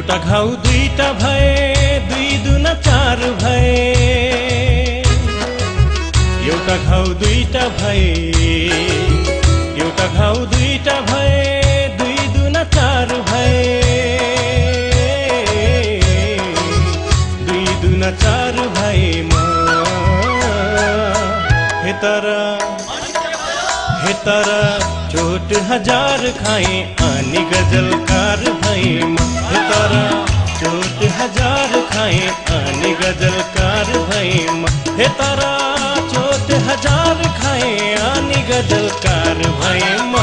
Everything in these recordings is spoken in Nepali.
एउटा घाउ दुईटा भए दुई दुना चार भए। एउटा घाउ दुईटा भए एउटा घाउ दुईटा भए दुई दुना चार भए। दुई दुना चार भए म। तर तर चोट हज़ार खाए अनि गजलकार भैम हे तारा चोट हज़ार खाए अनि गजलकार भैम हे तारा चोट हज़ार खाए अनि गजलकार भैम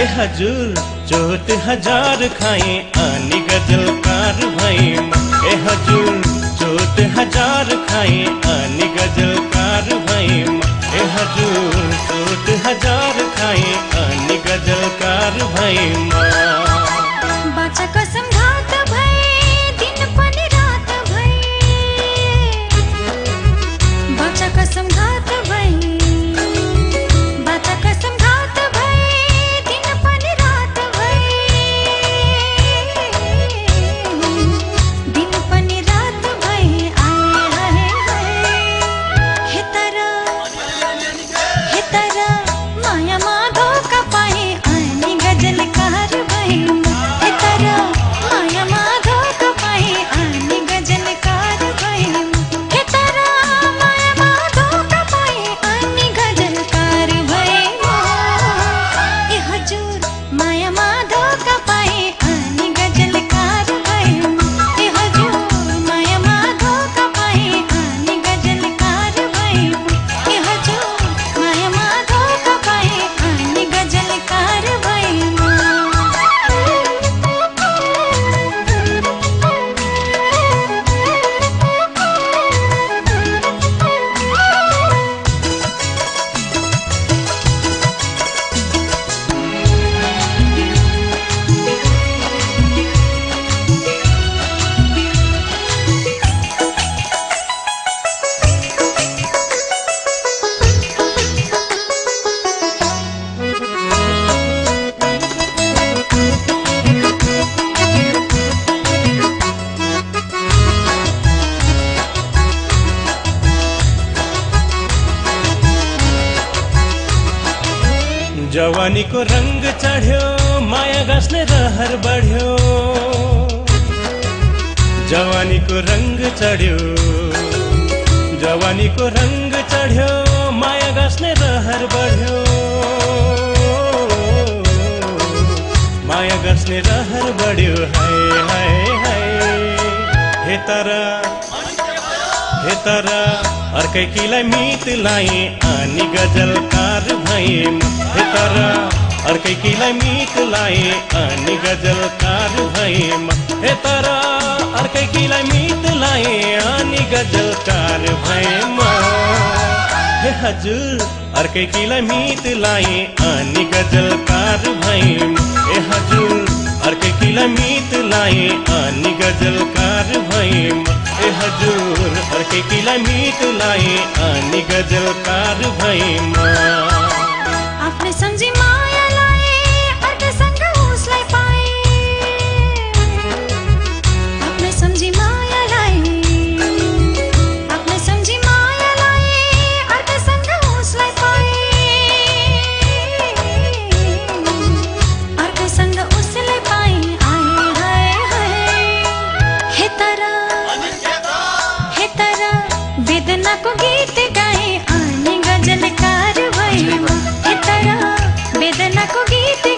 ए हजुर चोट हज़ार खाए अनि गजलकार भैम ए हजुर चोट हज़ार खाए, आनी गजलकार भैम ए हजुर हज़ार खाए अन्य गजलकार भैमा जवानीको रङ्ग चढ्यो माया गाँस्ने रहर बढ्यो। जवानीको रङ्ग चढ्यो जवानीको रङ्ग चढ्यो माया गाँस्ने रहर बढ्यो। माया गाँस्ने रहर बढ्यो हाय हाय हाय। हे तर। तर अर्कै किलाई मित लाए अनि गजलकार भैम हे तर अर्कै किलाई अनि गजलकार भैम हे तर अर्कै किलाई मित लाए अनि गजलकार भैम हे हजुर अर्कै किलाई मित लाए अनि गजलकार भैम ए हजुर किलामित लाए अनि गजलकार भए। ए हजुर अर्कै किलामित लाए अनि गजलकार भए। म। आफ्नो सम्झिमा गीत गाए। आनी गजलकार वैमा इतरा वेदना को गीत